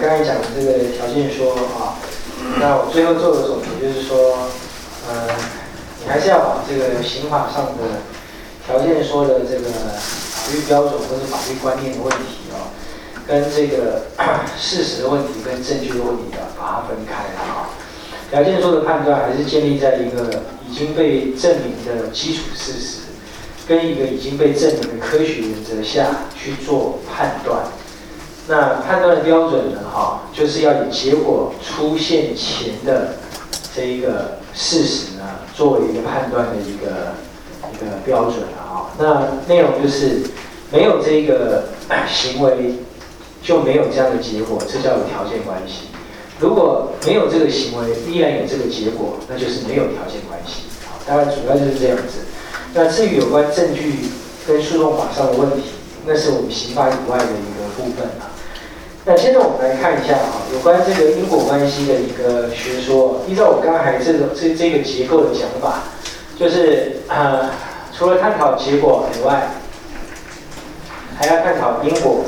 刚才讲的这个条件说啊，那我最后做的总结就是说，呃，你还是要把这个刑法上的条件说的这个法律标准或者法律观念的问题哦，跟这个事实的问题跟证据的问题啊，把它分开了啊。条件说的判断还是建立在一个已经被证明的基础事实，跟一个已经被证明的科学原则下去做判断。那判断的标准呢？哈，就是要以结果出现前的这一个事实呢，作为一个判断的一个一个标准了哈。那内容就是没有这个行为就没有这样的结果，这叫有条件关系。如果没有这个行为，依然有这个结果，那就是没有条件关系。好，大概主要就是这样子。那至于有关证据跟诉讼法上的问题，那是我们刑法以外的一个部分了。那现在我们来看一下啊，有关这个因果关系的一个学说。依照我刚才这个这这个结构的讲法，就是啊，除了探讨结果以外，还要探讨因果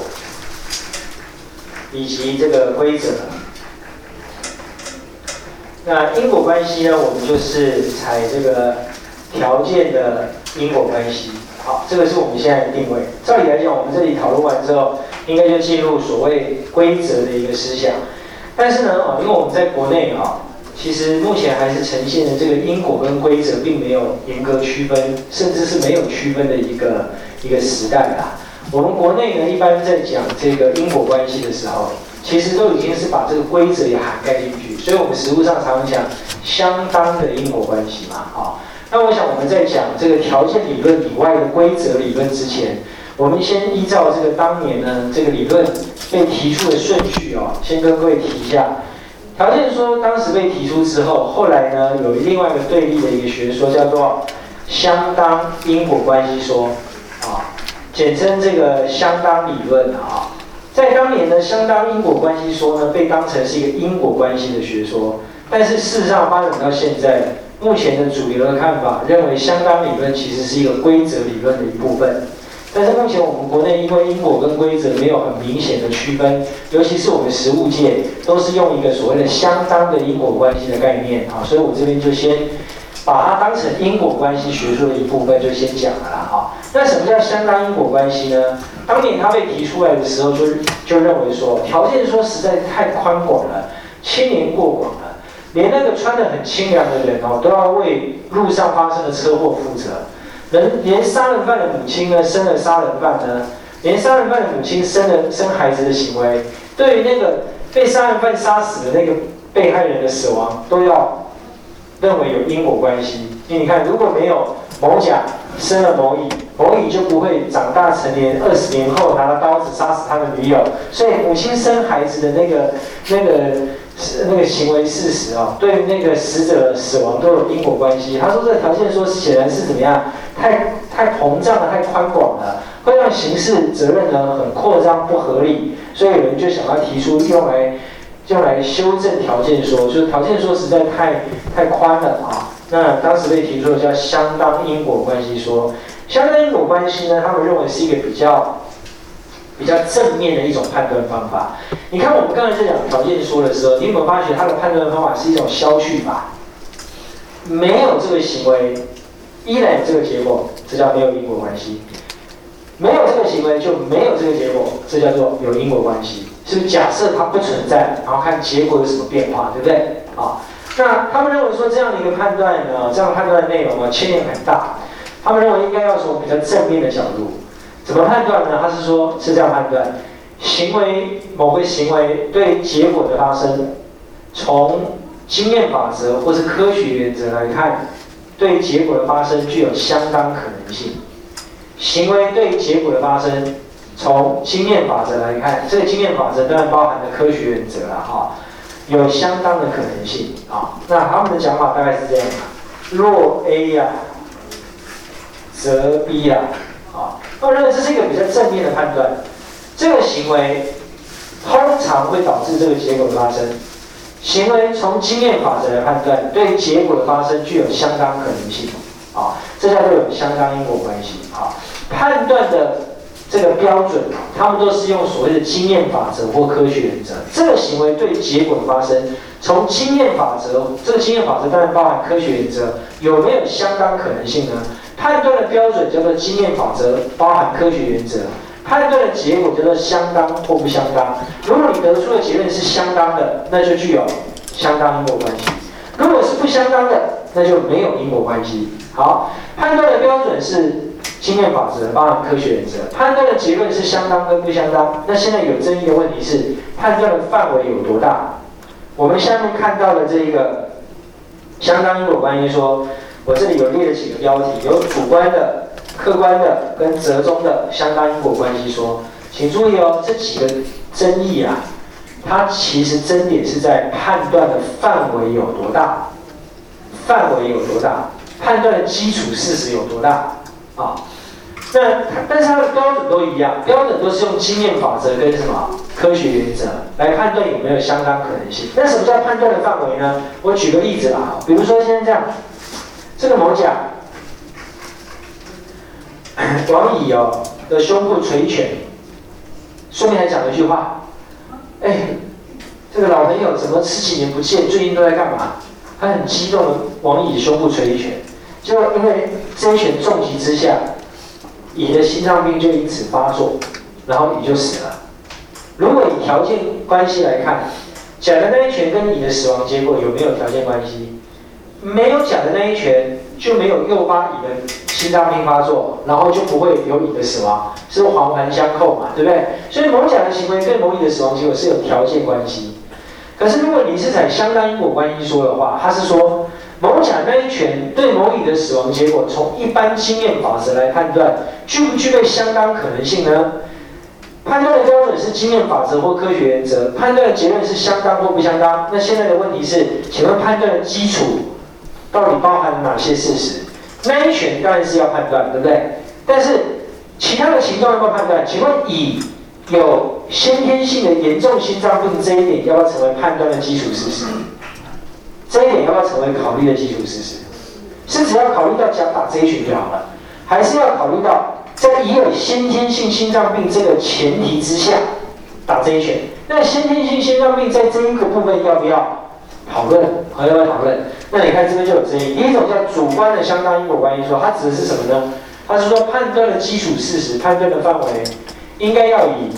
以及这个规则。那因果关系呢，我们就是采这个条件的因果关系。好，这个是我们现在的定位。照理来讲，我们这里讨论完之后。应该就进入所谓规则的一个思想，但是呢，啊，因为我们在国内啊，其实目前还是呈现的这个因果跟规则并没有严格区分，甚至是没有区分的一个一个时代啦。我们国内呢，一般在讲这个因果关系的时候，其实都已经是把这个规则也涵盖进去，所以我们实务上常常讲相当的因果关系嘛，啊。那我想我们在讲这个条件理论以外的规则理论之前。我们先依照这个当年呢这个理论被提出的顺序哦，先跟各位提一下。条件说当时被提出之后，后来呢有另外一个对立的一个学说叫做相当因果关系说啊，简称这个相当理论啊。在当年呢，相当因果关系说呢被当成是一个因果关系的学说，但是事实上发展到现在，目前的主流的看法认为相当理论其实是一个规则理论的一部分。但是目前我们国内因为因果跟规则没有很明显的区分，尤其是我们实务界都是用一个所谓的相当的因果关系的概念啊，所以我这边就先把它当成因果关系学术的一部分就先讲了啦哈。那什么叫相当因果关系呢？当年它被提出来的时候，就就认为说条件说实在是太宽广了，牵连过广了，连那个穿得很清凉的人哦，都要为路上发生的车祸负责。人连杀人犯的母亲呢，生了杀人犯呢，连杀人犯的母亲生了生孩子的行为，对于那个被杀人犯杀死的那个被害人的死亡，都要认为有因果关系。因为你看，如果没有某甲生了某乙，某乙就不会长大成年，二十年后拿了刀子杀死他的女友。所以母亲生孩子的那个那个。那个行为事实啊，对那个死者死亡都有因果关系。他说这条件说显然是怎么样，太太膨胀了，太宽广了，会让刑事责任呢很扩张不合理。所以有人就想要提出用来用来修正条件说，就是条件说实在太太宽了啊。那当时被提出的叫相当因果关系说，相当因果关系呢，他们认为是一个比较。比较正面的一种判断方法。你看，我们刚才在讲条件说的时候，你有没有发觉它的判断方法是一种消去法？没有这个行为，依然有这个结果，这叫没有因果关系；没有这个行为，就没有这个结果，这叫做有因果关系。是不是？假设它不存在，然后看结果有什么变化，对不对？啊，那他们认为说这样的一个判断呢，这样判断的内容呢，牵连很大。他们认为应该要从比较正面的角度。怎么判断呢？他是说，是这样判断：行为某个行为对结果的发生，从经验法则或是科学原则来看，对结果的发生具有相当可能性。行为对结果的发生，从经验法则来看，这个经验法则当然包含了科学原则了哈，有相当的可能性啊。那他们的讲法大概是这样：若 A 呀，则 B 呀。啊我认为这是一个比较正面的判断，这个行为通常会导致这个结果的发生。行为从经验法则来判断，对结果的发生具有相当可能性。啊，这叫做有相当因果关系。啊，判断的这个标准，他们都是用所谓的经验法则或科学原则。这个行为对结果的发生，从经验法则，这个经验法则当然包含科学原则，有没有相当可能性呢？判断的标准叫做经验法则，包含科学原则。判断的结果叫做相当或不相当。如果你得出的结论是相当的，那就具有相当因果关系；如果是不相当的，那就没有因果关系。好，判断的标准是经验法则，包含科学原则。判断的结论是相当跟不相当。那现在有争议的问题是，判断的范围有多大？我们下面看到的这一个相当因果关系，说我这里有列了几个标题，有主观的。客观的跟折中的相当因果关系说，请注意哦，这几个争议啊，它其实争点是在判断的范围有多大，范围有多大，判断的基础事实有多大啊？那但是它的标准都一样，标准都是用经验法则跟什么科学原则来判断有没有相当可能性。那什么叫判断的范围呢？我举个例子啊，比如说现在这样，这个某甲。王乙哦的胸部垂拳，顺便还讲了一句话，哎，这个老朋友怎么十几年不见，最近都在干嘛？他很激动的王乙胸部捶一拳，结果因为这一拳重击之下，乙的心脏病就因此发作，然后乙就死了。如果以条件关系来看，甲的那一拳跟乙的死亡结果有没有条件关系？没有甲的那一拳就没有诱发乙的。心脏病发作，然后就不会有乙的死亡，是环环相扣嘛，对不对？所以某甲的行为跟某乙的死亡结果是有条件关系。可是如果你是采相当因果关系说的话，他是说某甲那一拳对某乙的死亡结果，从一般经验法则来判断，具不具备相当可能性呢？判断的标准是经验法则或科学原则，判断的结论是相当或不相当。那现在的问题是，请问判断的基础到底包含哪些事实？那一选当然是要判断，对不对？但是其他的情状要不要判断？请问乙有先天性的严重心脏病这一点要不要成为判断的基础事实？这一点要不要成为考虑的基础事实？是只要考虑到甲打这一拳就好了，还是要考虑到在乙有先天性心脏病这个前提之下打这一拳？那先天性心脏病在这一个部分要不要？讨论，好，要不要讨论？那你看这边就有争议。第一种叫主观的相当因果关系说，它指的是什么呢？它是说判断的基础事实、判断的范围，应该要以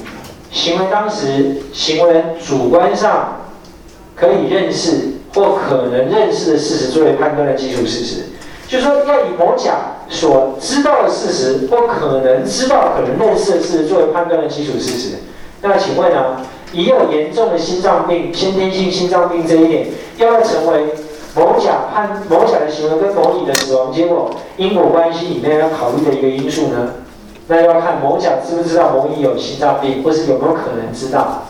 行为当时行为主观上可以认识或可能认识的事实作为判断的基础事实。就是说，要以某甲所知道的事实或可能知道、可能认识的事实作为判断的基础事实。那请问呢？已有严重的心脏病、先天性心脏病这一点，要要成为某甲判某甲的行为跟某乙的死亡结果因果关系里面要考虑的一个因素呢？那要看某甲知不知道某乙有心脏病，或是有没有可能知道。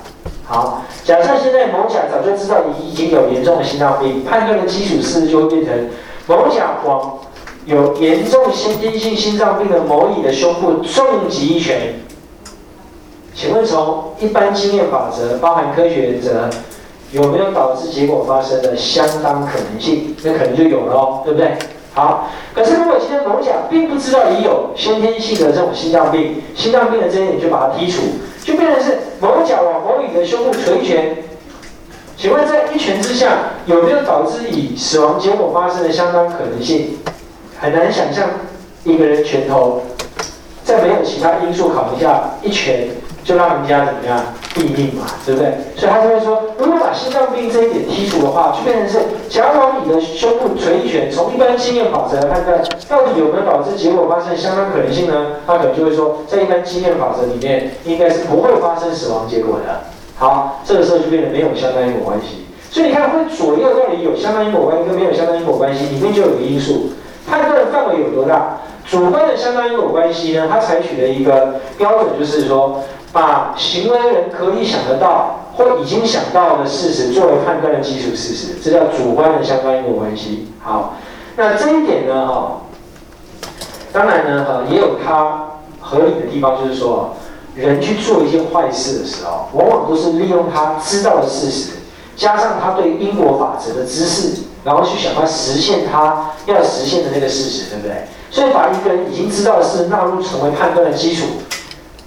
好，假设现在某甲早就知道乙已经有严重的心脏病，判断的基础是就会变成某甲往有严重先天性心脏病的某乙的胸部重击一拳。请问从一般经验法则，包含科学原则，有没有导致结果发生的相当可能性？那可能就有了哦，对不对？好，可是如果今天某甲并不知道已有先天性的这种心脏病，心脏病的这一点就把它剔除，就变成是某甲往某乙的胸部捶拳。请问在一拳之下，有没有导致以死亡结果发生的相当可能性？很难想象一个人拳头，在没有其他因素考虑下，一拳。就让人家怎么样毙命嘛，对不对？所以他就会说，如果把心脏病这一点剔除的话，就变成是假如你的胸部捶一拳，从一般经验法则来判断，到底有没有导致结果发生相当可能性呢？他可能就会说，在一般经验法则里面，应该是不会发生死亡结果的。好，这个时候就变得没有相当因果关系。所以你看，会左右到底有相当因果关系跟没有相当因果关系，里面就有个因素，判断的范围有多大。主观的相当因果关系呢，它采取的一个标准就是说。把行为人可以想得到或已经想到的事实作为判断的基础事实，这叫主观的相关因果关系。好，那这一点呢，哈，当然呢，哈，也有它合理的地方，就是说，人去做一件坏事的时候，往往都是利用他知道的事实，加上他对因果法则的知识，然后去想要实现他要实现的那个事实，对不对？所以把一个人已经知道的事纳入成为判断的基础。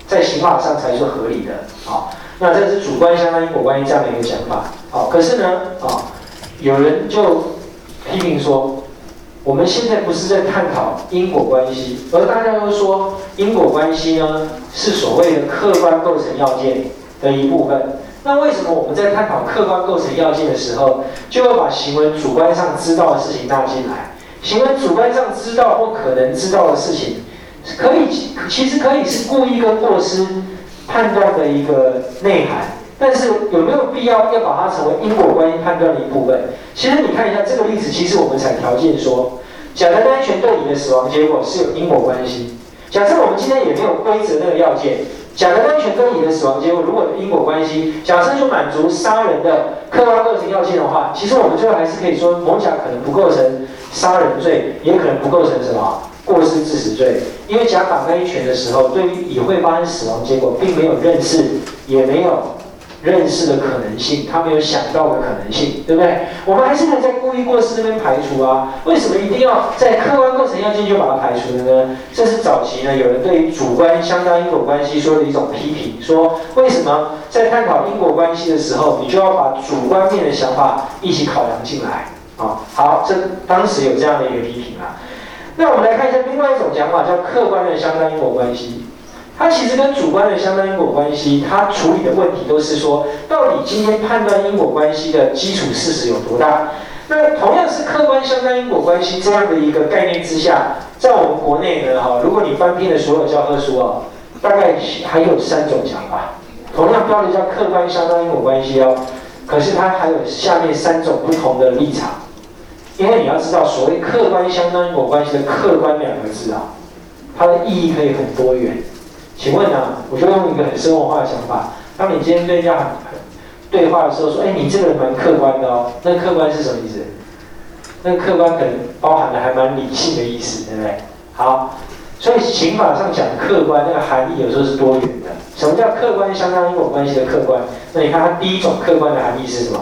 在刑法上才是合理的。好，那这是主观相当因果关系这样的一个讲法。好，可是呢，啊，有人就批评说，我们现在不是在探讨因果关系，而大家都说因果关系呢是所谓的客观构成要件的一部分。那为什么我们在探讨客观构成要件的时候，就会把行为主观上知道的事情纳进来？行为主观上知道或可能知道的事情，可以其实可以是故意跟过失判断的一个内涵，但是有没有必要要把它成为因果关系判断的一部分？其实你看一下这个例子，其实我们采条件说，甲的安全对乙的死亡结果是有因果关系。假设我们今天也没有规则那个要件。甲的安全跟乙的死亡结果如果有因果关系，假设就满足杀人的客观构成要件的话，其实我们最后还是可以说，某甲可能不构成杀人罪，也可能不构成什么过失致死罪，因为甲打那一拳的时候，对于乙会发生死亡结果，并没有认识，也没有。认识的可能性，他没有想到的可能性，对不对？我们还是能在故意过失那边排除啊？为什么一定要在客观构成要件就把它排除了呢？这是早期呢有人对于主观相当因果关系说的一种批评，说为什么在探讨因果关系的时候，你就要把主观面的想法一起考量进来？啊，好，这当时有这样的一个批评啊。那我们来看一下另外一种讲法，叫客观的相当因果关系。它其实跟主观的相当因果关系，它处理的问题都是说，到底今天判断因果关系的基础事实有多大？那同样是客观相当因果关系这样的一个概念之下，在我们国内呢，哈，如果你翻遍了所有教科书啊，大概还有三种讲法，同样标的叫客观相当因果关系哦，可是它还有下面三种不同的立场，因为你要知道，所谓客观相当因果关系的“客观”两个字啊，它的意义可以很多元。请问呢？我就用一个很生活化的想法，当你今天跟人家对话的时候，说：“哎，你这个人蛮客观的哦。”那客观是什么意思？那客观可能包含的还蛮理性的意思，对不对？好，所以刑法上讲客观那个含义有时候是多元的。什么叫客观相当因果关系的客观？那你看它第一种客观的含义是什么？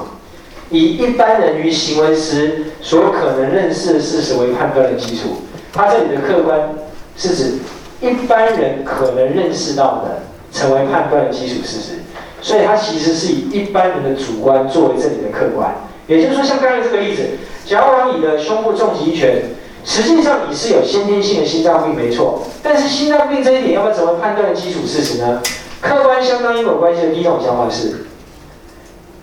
以一般人于行为时所可能认识的事实为判断的基础。它这里的客观是指。一般人可能认识到的，成为判断的基础事实，所以它其实是以一般人的主观作为这里的客观。也就是说，像刚才这个例子，假往乙的胸部重击一拳，实际上你是有先天性的心脏病，没错。但是心脏病这一点要不要成为判断的基础事实呢？客观相当因果关系的第一种想法是，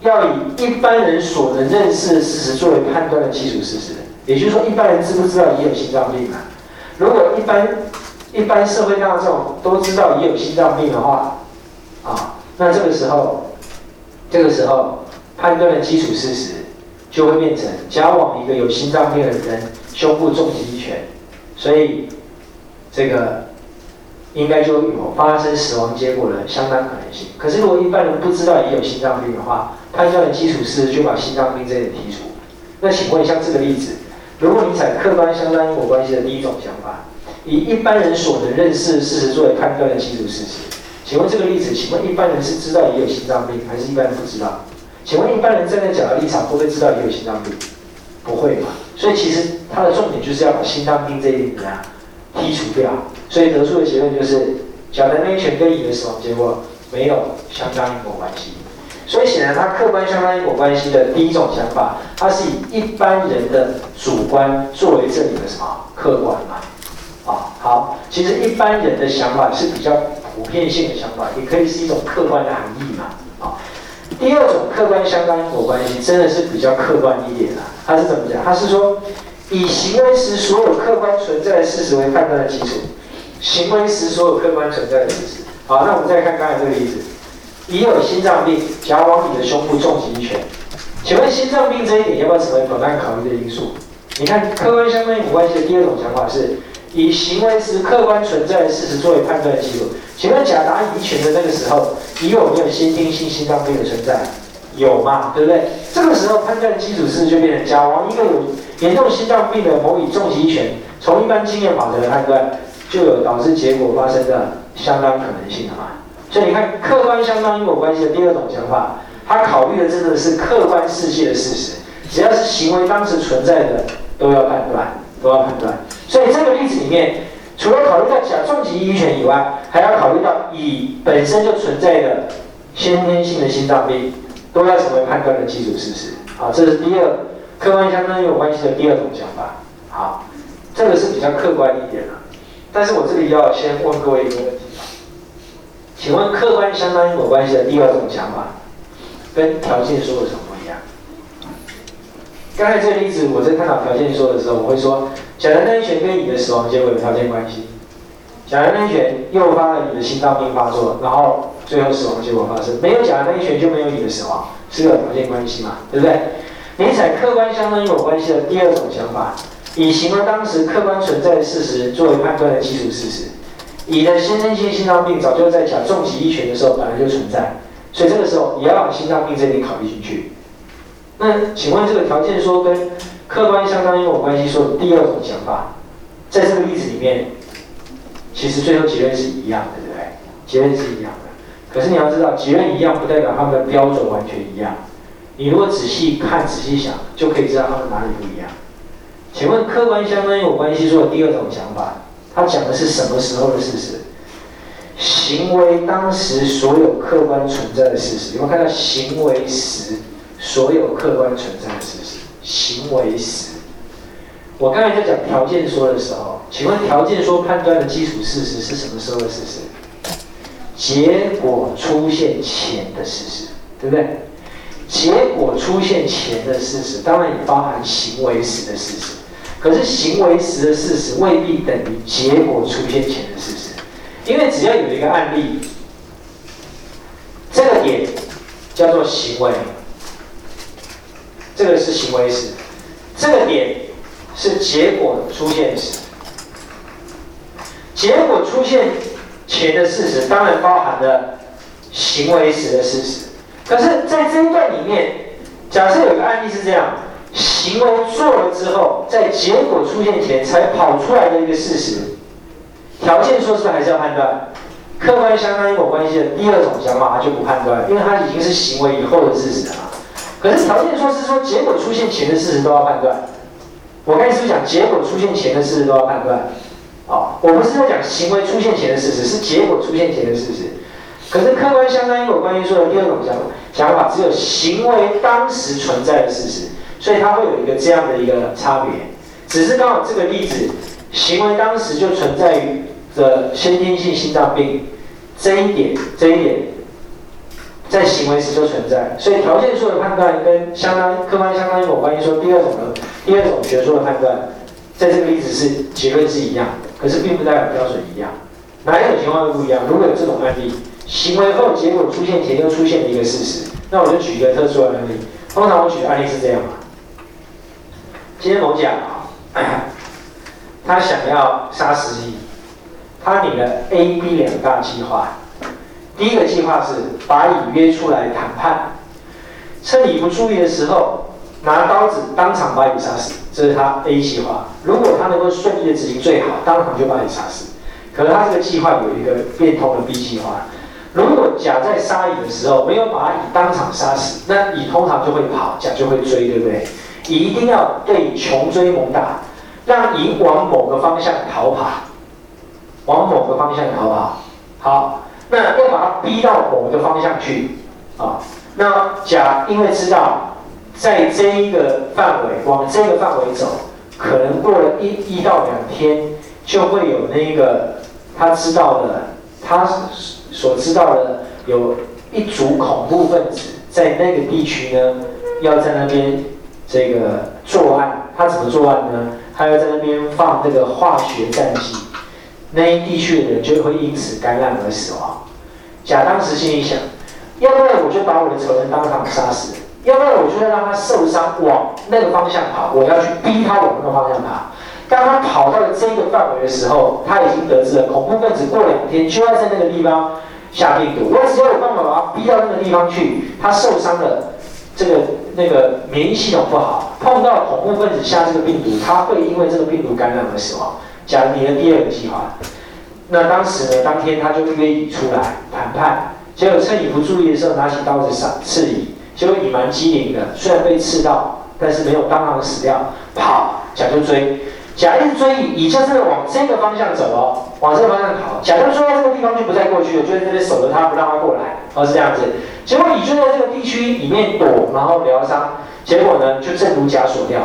要以一般人所能认识的事实作为判断的基础事实。也就是说，一般人知不知道也有心脏病啊？如果一般一般社会大众都知道也有心脏病的话，啊，那这个时候，这个时候判断的基础事实就会变成交往一个有心脏病的人胸部重击一拳，所以这个应该就有发生死亡结果的相当可能性。可是如果一般人不知道也有心脏病的话，判断的基础事实就把心脏病这点剔除。那请问像这个例子，如果你采客观相当因果关系的第一种想法。以一般人所能认识的事实作为判断的基础事实，请问这个例子，请问一般人是知道也有心脏病，还是一般人不知道？请问一般人站在甲的立场，会不会知道也有心脏病？不会嘛？所以其实它的重点就是要把心脏病这一点怎样剔除掉。所以得出的结论就是，甲的内权跟乙的死亡结果没有相当因果关系。所以显然，它客观相当因果关系的第一种想法，它是以一般人的主观作为这里的什么客观嘛？啊，好，其实一般人的想法是比较普遍性的想法，也可以是一种客观的含义嘛。啊，第二种客观相当因果关系真的是比较客观一点的。他是怎么讲？他是说以行为时所有客观存在的事实为判断的基础，行为时所有客观存在的事实。好，那我们再看刚才这个例子，乙有心脏病，甲往乙的胸部重击一拳，请问心脏病这一点要不要成为本案考虑的因素？你看客观相当因果关系的第二种想法是。以行为时客观存在的事实作为判断的基础。请问甲答乙拳的那个时候，乙有没有先天性心脏病的存在？有嘛？对不对？这个时候判断基础事实就变成甲王一个有严重心脏病的某乙重击一拳，从一般经验法则的判断，就有导致结果发生的相当可能性了嘛？所以你看，客观相当因果关系的第二种想法，它考虑的真的是客观世界的事实，只要是行为当时存在的，都要判断，都要判断。所以这个例子里面，除了考虑到甲重疾医权以外，还要考虑到乙本身就存在的先天性的心脏病，都要成为判断的基础事实。好，这是第二客观相当有关系的第二种想法。好，这个是比较客观一点的。但是我这里要先问各位一个问题：请问客观相当因果关系的第二种想法，跟条件说的什么不一样？刚才这个例子，我在探讨条件说的时候，我会说，甲的单权跟乙的死亡结果有条件关系。甲的单权诱发了你的心脏病发作，然后最后死亡结果发生。没有甲的单权就没有你的死亡，是有条件关系嘛？对不对？你采客观相当因果关系的第二种想法。以行为当时客观存在的事实作为判断的基础事实，你的先天性心脏病早就在甲重疾一权的时候本来就存在，所以这个时候也要把心脏病这点考虑进去。那请问这个条件说跟客观相当因果关系说的第二种想法，在这个例子里面，其实最后结论是一样的，对不对？结论是一样的。可是你要知道，结论一样不代表他们的标准完全一样。你如果仔细看、仔细想，就可以知道他们哪里不一样。请问客观相当有关系说的第二种想法，他讲的是什么时候的事实？行为当时所有客观存在的事实，有没有看到行为时所有客观存在的事实？行为时，我刚才在讲条件说的时候，请问条件说判断的基础事实是什么时候的事实？结果出现前的事实，对不对？结果出现前的事实，当然也包含行为时的事实。可是行为时的事实未必等于结果出现前的事实，因为只要有一个案例，这个点叫做行为，这个是行为时，这个点是结果出现时。结果出现前的事实当然包含了行为时的事实，可是，在这一段里面，假设有个案例是这样。行为做了之后，在结果出现前才跑出来的一个事实，条件说是还是要判断？客观相当因果关系的第二种想法，它就不判断，因为它已经是行为以后的事实了。可是条件说是说结果出现前的事实都要判断。我刚才是不是讲结果出现前的事实都要判断？哦，我不是在讲行为出现前的事实，是结果出现前的事实。可是客观相当因果关系说的第二种想想法，只有行为当时存在的事实。所以它会有一个这样的一个差别，只是刚好这个例子，行为当时就存在于的先天性心脏病这一点，这一点在行为时就存在，所以条件说的判断跟相当客观相当因果关系说第二种的第二种学说的判断，在这个例子是结论是一样，可是并不代表标准一样，哪一种情况会不一样？如果有这种案例，行为后结果出现前又出现一个事实，那我就举一个特殊的案例，通常我举的案例是这样。今天某甲啊，他想要杀死乙，他拟了 A、B 两大计划。第一个计划是把乙约出来谈判，趁乙不注意的时候，拿刀子当场把乙杀死，这是他 A 计划。如果他能够顺利的执行最好，当场就把乙杀死。可是他这个计划有一个变通的 B 计划，如果甲在杀乙的时候没有把乙当场杀死，那乙通常就会跑，甲就会追，对不对？一定要对穷追猛打，让乙往某个方向逃跑，往某个方向逃跑。好，那要把他逼到某个方向去啊。那甲因为知道在这一个范围往这个范围走，可能过了一一到两天就会有那个他知道的，他所知道的有一组恐怖分子在那个地区呢，要在那边。这个作案，他怎么作案呢？他要在那边放这个化学战剂，那一地区的人就会因此感染而死亡。甲当时心里想，要不然我就把我的仇人当场杀死，要不然我就要让他受伤，往那个方向跑，我要去逼他往那个方向跑。当他跑到了这个范围的时候，他已经得知了恐怖分子过两天就要在那个地方下病毒，我只要有办法把他逼到那个地方去，他受伤了。这个那个免疫系统不好，碰到恐怖分子下这个病毒，他会因为这个病毒感染而死亡。讲你的第二个计划，那当时呢，当天他就约你出来谈判，结果趁你不注意的时候，拿起刀子杀刺你，结果你蛮机灵的，虽然被刺到，但是没有当场死掉，跑，假就追，甲一直追乙，乙就是往这个方向走哦，往这个方向跑。甲就追到这个地方就不再过去了，就在这边守着他，不让他过来，哦是这样子。结果乙就在这个地区里面躲，然后疗伤，结果呢就正如甲所料，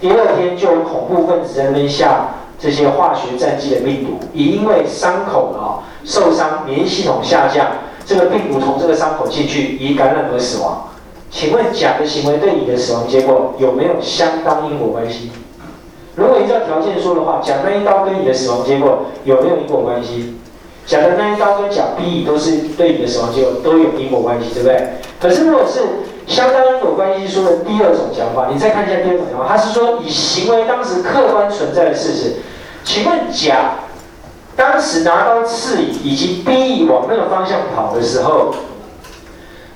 第二天就有恐怖分子在那边下这些化学战剂的病毒，乙因为伤口啊受伤，免疫系统下降，这个病毒从这个伤口进去，乙感染而死亡。请问甲的行为对乙的死亡结果有没有相当因果关系？如果依照条件说的话，甲那一刀跟你的死亡结果有没有因果关系？甲的那一刀跟甲逼乙都是对你的死亡结果都有因果关系，对不对？可是如果是相当因果关系说的第二种讲法，你再看一下第二种讲法，他是说以行为当时客观存在的事实。请问甲当时拿刀刺乙以及逼乙往那个方向跑的时候，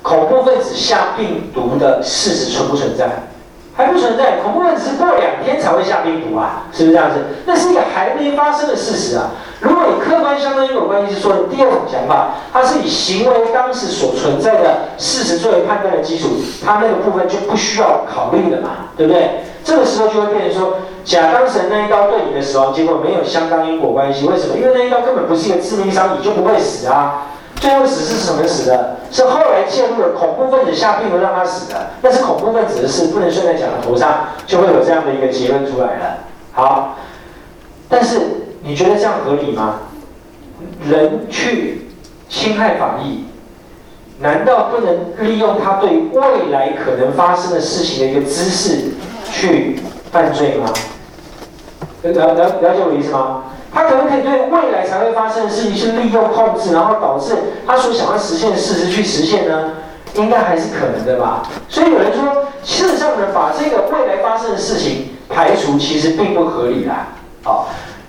恐怖分子下病毒的事实存不存在？还不存是过两天才会下病毒啊，是不是这样子？那是一个还没发生的事实啊。如果以客观相当因果关系是说的第二种想法，它是以行为当时所存在的事实作为判断的基础，它那个部分就不需要考虑了嘛，对不对？这个时候就会变成说，甲当时那一刀对你的死亡结果没有相当因果关系，为什么？因为那一刀根本不是一个致命伤，你就不会死啊。最后死是什么死的？是后来介入了恐怖分子下病毒让他死的，那是恐怖分子的事，不能算在讲的头上，就会有这样的一个结论出来了。好，但是你觉得这样合理吗？人去侵害法益，难道不能利用他对未来可能发生的事情的一个知识去犯罪吗？了了了解我的意思吗？他可不可以对未来才会发生的事情去利用控制，然后导致他所想要实现的事实去实现呢？应该还是可能的吧。所以有人说，事实上呢，把这个未来发生的事情排除，其实并不合理啦。好，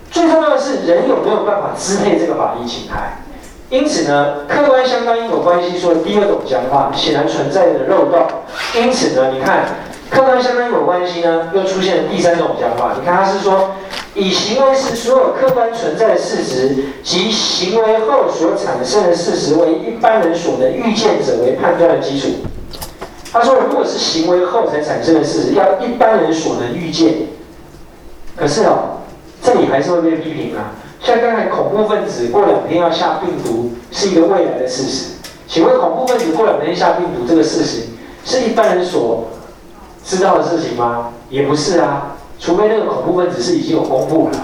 最重要的是人有没有办法支配这个法益侵害？因此呢，客观相当因果关系说的第二种讲法，显然存在的漏洞。因此呢，你看客观相当因果关系呢，又出现了第三种讲法。你看他是说。以行为是所有客观存在的事实及行为后所产生的事实为一般人所能预见者为判断的基础。他说，如果是行为后才产生的事实，要一般人所能预见。可是哦，这里还是会被批评啊。像刚才恐怖分子过两天要下病毒是一个未来的事实，请问恐怖分子过两天下病毒这个事实是一般人所知道的事情吗？也不是啊。除非那个恐怖分子是已经有公布了，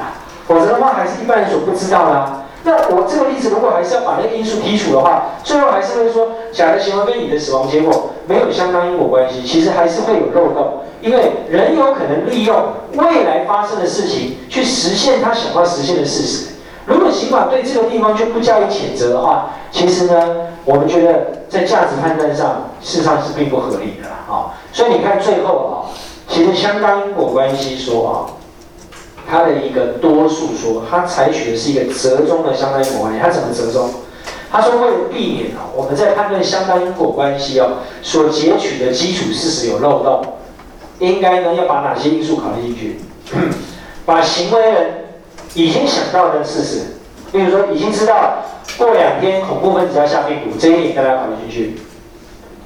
否则的话还是一般人所不知道的。那我这个例子如果还是要把那个因素剔除的话，最后还是会说甲的行为跟乙的死亡结果没有相当因果关系，其实还是会有漏洞，因为人有可能利用未来发生的事情去实现他想要实现的事实。如果刑法对这个地方就不加以谴责的话，其实呢，我们觉得在价值判断上事实上是并不合理的啊。所以你看最后啊。其实相当因果关系说啊，它的一个多数说，它采取的是一个折中的相当因果关系。它怎么折中？他说为了避免啊，我们在判断相当因果关系哦，所截取的基础事实有漏洞，应该呢要把哪些因素考虑进去？把行为人已经想到的事实，例如说已经知道过两天恐怖分子要下病毒，这一点大家考虑进去，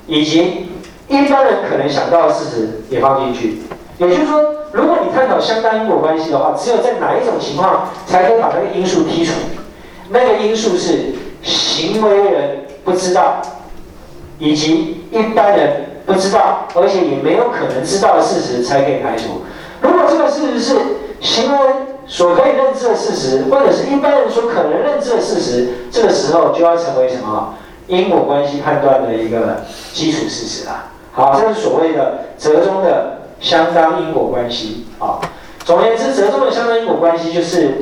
以及。一般人可能想到的事实也放进去，也就是说，如果你探讨相当因果关系的话，只有在哪一种情况才可以把那个因素剔除？那个因素是行为人不知道，以及一般人不知道，而且也没有可能知道的事实才可以排除。如果这个事实是行为所可以认知的事实，或者是一般人所可能认知的事实，这个时候就要成为什么因果关系判断的一个基础事实啦。好，这是所谓的折中的相当因果关系啊。总而言之，折中的相当因果关系就是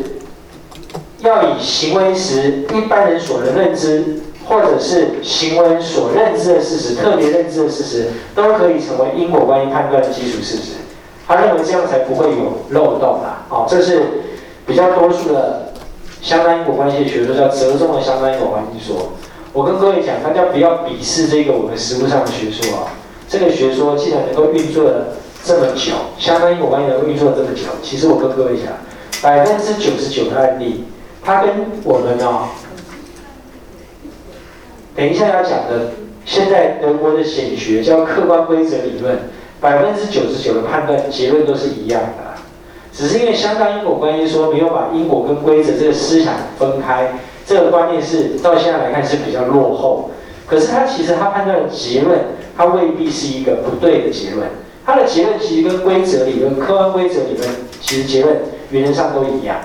要以行为时一般人所能认知，或者是行为所认知的事实、特别认知的事实，都可以成为因果关系判断的基础事实。他认为这样才不会有漏洞啊。哦，这是比较多数的相当因果关系的学说，叫折中的相当因果关系说。我跟各位讲，大家不要鄙视这个我们实物上的学说啊。这个学说既然能够运作了这么久，相当于我关系能够运作了这么久，其实我跟各位讲，百分之九十九的案例，它跟我们哦，等一下要讲的，现在德国的显学叫客观规则理论，百分之九十九的判断结论都是一样的。只是因为相当因果关系说没有把因果跟规则这个思想分开，这个观念是到现在来看是比较落后。可是他其实他判断的结论，他未必是一个不对的结论。他的结论其实跟规则理论、客观规则理论其实结论原则上都一样，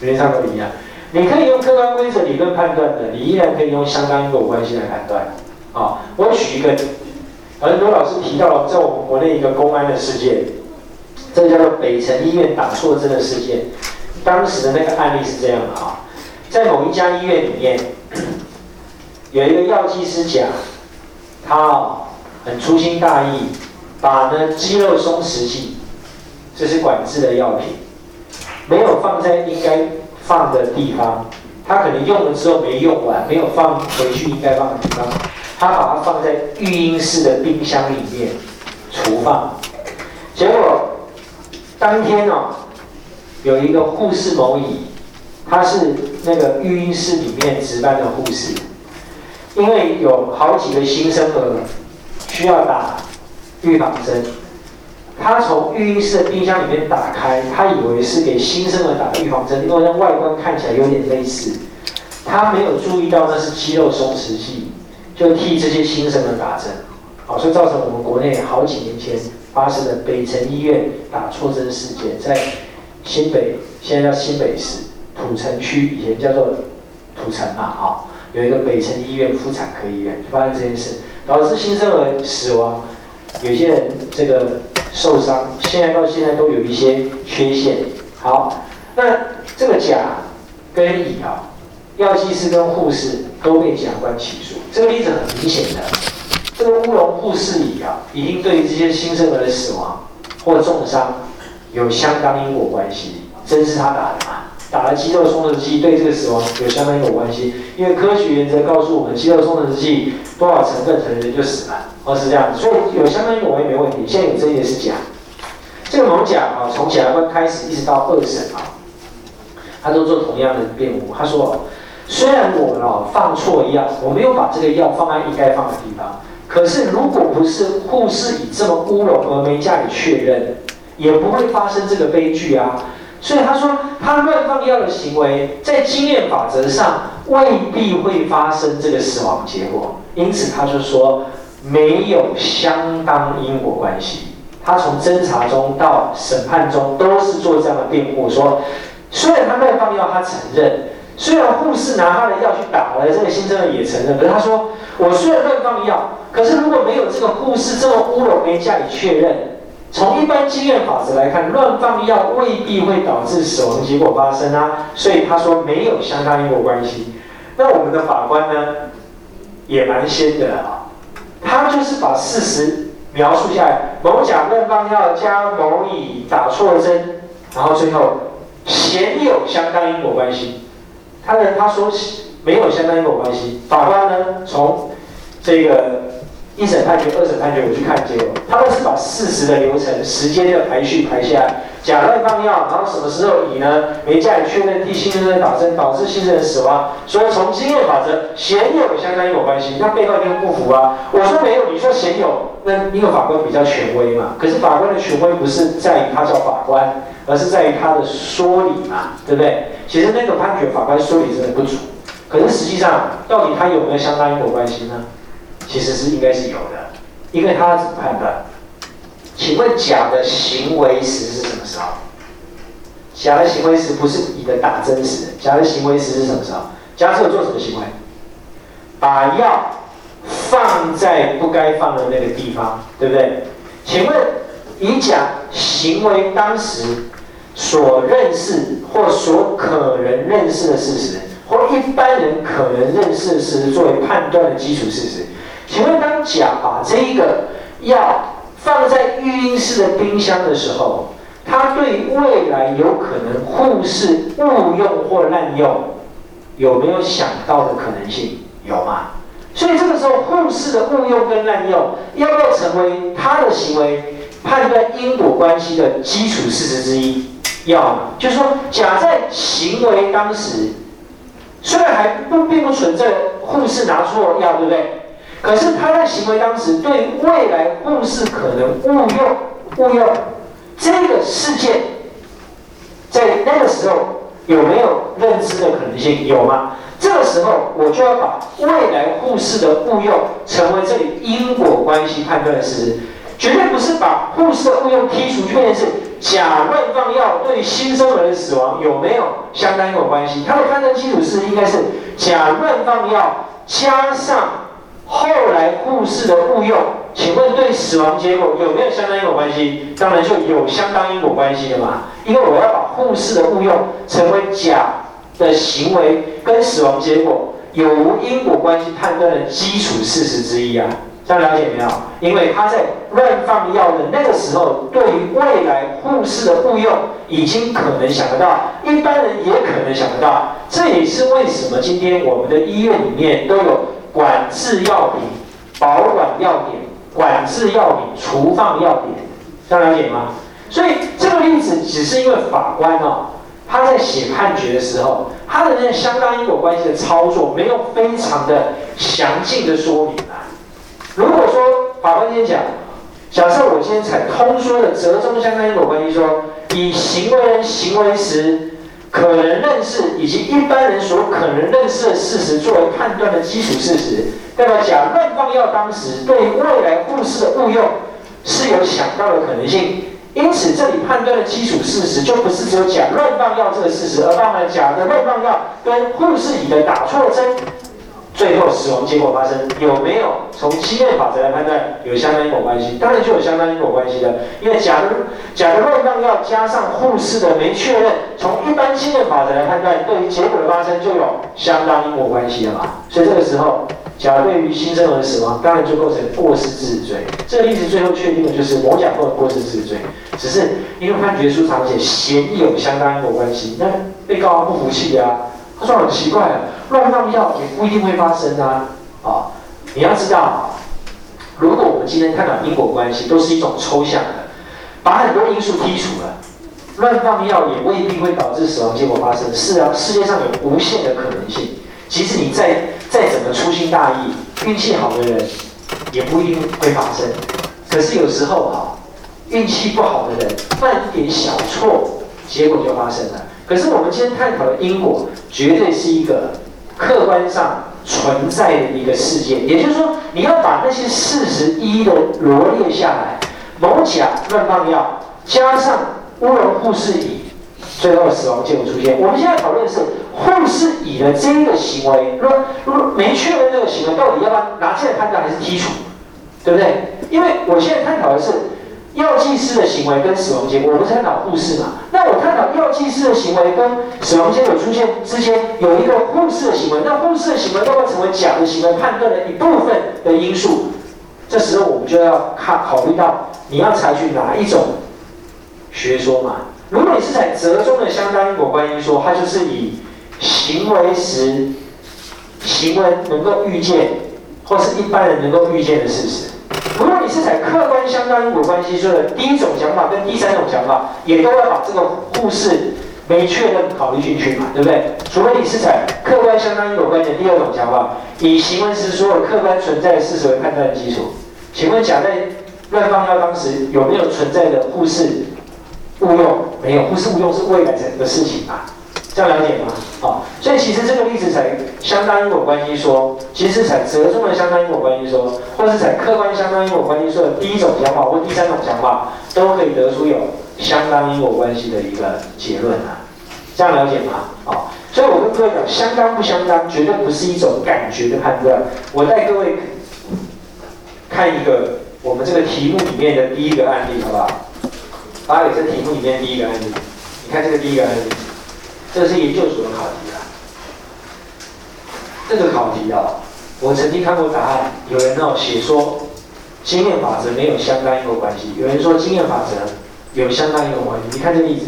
原则上都一样。你可以用客观规则理论判断的，你依然可以用相当因果关系来判断。啊，我举一个，很多老师提到了在我们国内一个公安的事件，这个叫做北城医院打错针的事件。当时的那个案例是这样的啊，在某一家医院里面。有一个药剂师讲，他很粗心大意，把呢肌肉松弛剂，这是管制的药品，没有放在应该放的地方。他可能用了之后没用完，没有放回去应该放的地方。他把它放在育婴室的冰箱里面储放。结果当天哦，有一个护士某乙，他是那个育婴室里面值班的护士。因为有好几个新生儿需要打预防针，他从育婴室的冰箱里面打开，他以为是给新生儿打预防针，因为那外观看起来有点类似。他没有注意到那是肌肉松弛剂，就替这些新生儿打针，好，所以造成我们国内好几年前发生的北城医院打错针事件，在新北，现在叫新北市土城区，以前叫做土城嘛，啊。有一个北城医院妇产科医院发生这件事，导致新生儿死亡，有些人这个受伤，现在到现在都有一些缺陷。好，那这个甲跟乙啊，药剂师跟护士都被甲官起诉。这个例子很明显的，这个乌龙护士乙啊，一定对这些新生儿的死亡或重伤有相当因果关系，真是他打的嘛？打了肌肉松弛剂，对这个死亡有相当有关系。因为科学原则告诉我们，肌肉松弛剂多少成分，可能人就死了，哦是这样子。所以有相当因果也没问题。现在有争议的是甲，这个某甲啊，从检察官开始一直到二审啊，他都做同样的辩护。他说，虽然我们啊放错药，我没有把这个药放在应该放的地方，可是如果不是护士以这么乌龙而没加以确认，也不会发生这个悲剧啊。所以他说，他乱放药的行为，在经验法则上未必会发生这个死亡结果。因此，他就说没有相当因果关系。他从侦查中到审判中都是做这样的辩护，说虽然他乱放药，他承认；虽然护士拿他的药去打了，这个新生儿也承认。可是他说，我虽然乱放药，可是如果没有这个护士这么乌龙，没加以确认。从一般经验法则来看，乱放药未必会导致死亡结果发生啊，所以他说没有相当因果关系。那我们的法官呢，也蛮仙的啊，他就是把事实描述下来，某甲乱放药加某乙打错针，然后最后嫌有相当因果关系。他的，他说没有相当因果关系，法官呢从这个。一审判决、二审判决，我去看结果，他们是把事实的流程、时间的排序排下来，甲乱放药，然后什么时候乙呢没加以确认替新生儿打针，导致新生人死亡。所以从经验法则，嫌有相当因果关系，那被告就不服啊。我说没有，你说嫌有，那因为法官比较权威嘛。可是法官的权威不是在于他叫法官，而是在于他的说理嘛，对不对？其实那个判决法官说理真的不足，可是实际上到底他有没有相当因果关系呢？其实是应该是有的，因为他怎么判断？请问甲的行为时是什么时候？甲的行为时不是乙的打针时，甲的行为时是什么时候？甲是有做什么行为？把药放在不该放的那个地方，对不对？请问以甲行为当时所认识或所可能认识的事实，或一般人可能认识的事实，作为判断的基础事实。请问，当甲把这一个药放在育婴室的冰箱的时候，他对未来有可能护士误用或滥用，有没有想到的可能性？有吗？所以这个时候，护士的误用跟滥用，要不要成为他的行为判断因果关系的基础事实之一？要，就是说，甲在行为当时，虽然还不并不存在护士拿错药，对不对？可是他在行为当时对未来护士可能误用误用这个事件在那个时候有没有认知的可能性？有吗？这个时候我就要把未来护士的误用成为这里因果关系判断的事实，绝对不是把护士的误用剔除，就变成是甲乱放药对新生儿的死亡有没有相当因果关系？它的判断基础是应该是甲乱放药加上。后来护士的误用，请问对死亡结果有没有相当因果关系？当然就有相当因果关系的嘛，因为我要把护士的误用成为甲的行为跟死亡结果有无因果关系判断的基础事实之一啊，这样了解没有？因为他在乱放药的那个时候，对于未来护士的误用已经可能想得到，一般人也可能想得到，这也是为什么今天我们的医院里面都有。管制药品、保管药点、管制药品、除放药点，这样了解吗？所以这个例子只是因为法官哦，他在写判决的时候，他的那相当因果关系的操作没有非常的详尽的说明。如果说法官先讲，假设我今天采通说的折中相当因果关系，说以行为人行为时。可能认识以及一般人所可能认识的事实作为判断的基础事实，代表甲乱放药当时对未来护士的误用是有想到的可能性，因此这里判断的基础事实就不是只有假乱放药这个事实，而包含假的乱放药跟护士乙的打错针。最后死亡结果发生有没有从经验法则来判断有相当因果关系？当然就有相当因果关系的，因为甲的甲的乱放药加上护士的没确认，从一般经验法则来判断，对于结果的发生就有相当因果关系了嘛？所以这个时候，甲对于新生儿死亡当然就构成过失致死罪。这个例子最后确定的就是某甲构成过失致死罪，只是因为判决书常写嫌疑有相当因果关系，那被告不服气啊。他说很奇怪啊，乱放药也不一定会发生啊！啊，你要知道，如果我们今天探讨因果关系，都是一种抽象的，把很多因素剔除了，乱放药也未必会导致死亡结果发生。是啊，世界上有无限的可能性。即使你再再怎么粗心大意，运气好的人也不一定会发生。可是有时候啊，运气不好的人犯一点小错，结果就发生了。可是我们今天探讨的因果，绝对是一个客观上存在的一个事件。也就是说，你要把那些事实一一的罗列下来。某甲乱放药，加上乌龙护士乙，最后死亡结果出现。我们现在讨论的是护士乙的这个行为，如果没确认这个行为到底要不要拿进来判断，还是剔除，对不对？因为我现在探讨的是。药剂师的行为跟死亡结果，我们探讨护士嘛？那我探讨药剂师的行为跟死亡结果出现之间有一个护士的行为，那护士的行为都会成为甲的行为判断的一部分的因素。这时候我们就要看考虑到你要采取哪一种学说嘛？如果你是采折中的相当因果关系说，它就是以行为时行为能够预见，或是一般人能够预见的事实。如果你是采客观相当因果关系说的第一种想法跟第三种想法，也都要把这个护士没确认考虑进去嘛，对不对？除非你是采客观相当因果关系的第二种想法，以行为时所有客观存在的事实为判断基础。请问甲在乱放药当时有没有存在的护士误用？没有，护士误用是未来的事情啊。这样了解吗？好，所以其实这个例子才相当因果关系说，其实才折中的相当因果关系说，或是才客观相当因果关系说的第一种想法或第三种想法，都可以得出有相当因果关系的一个结论啊。这样了解吗？好，所以我跟各位讲，相当不相当，绝对不是一种感觉的判断。我带各位看一个我们这个题目里面的第一个案例，好不好？八给这题目里面第一个案例，你看这个第一个案例。这是研究所的考题啊。这个考题啊，我曾经看过答案，有人哦写说经验法则没有相当因果关系，有人说经验法则有相当因果关系。你看这个例子，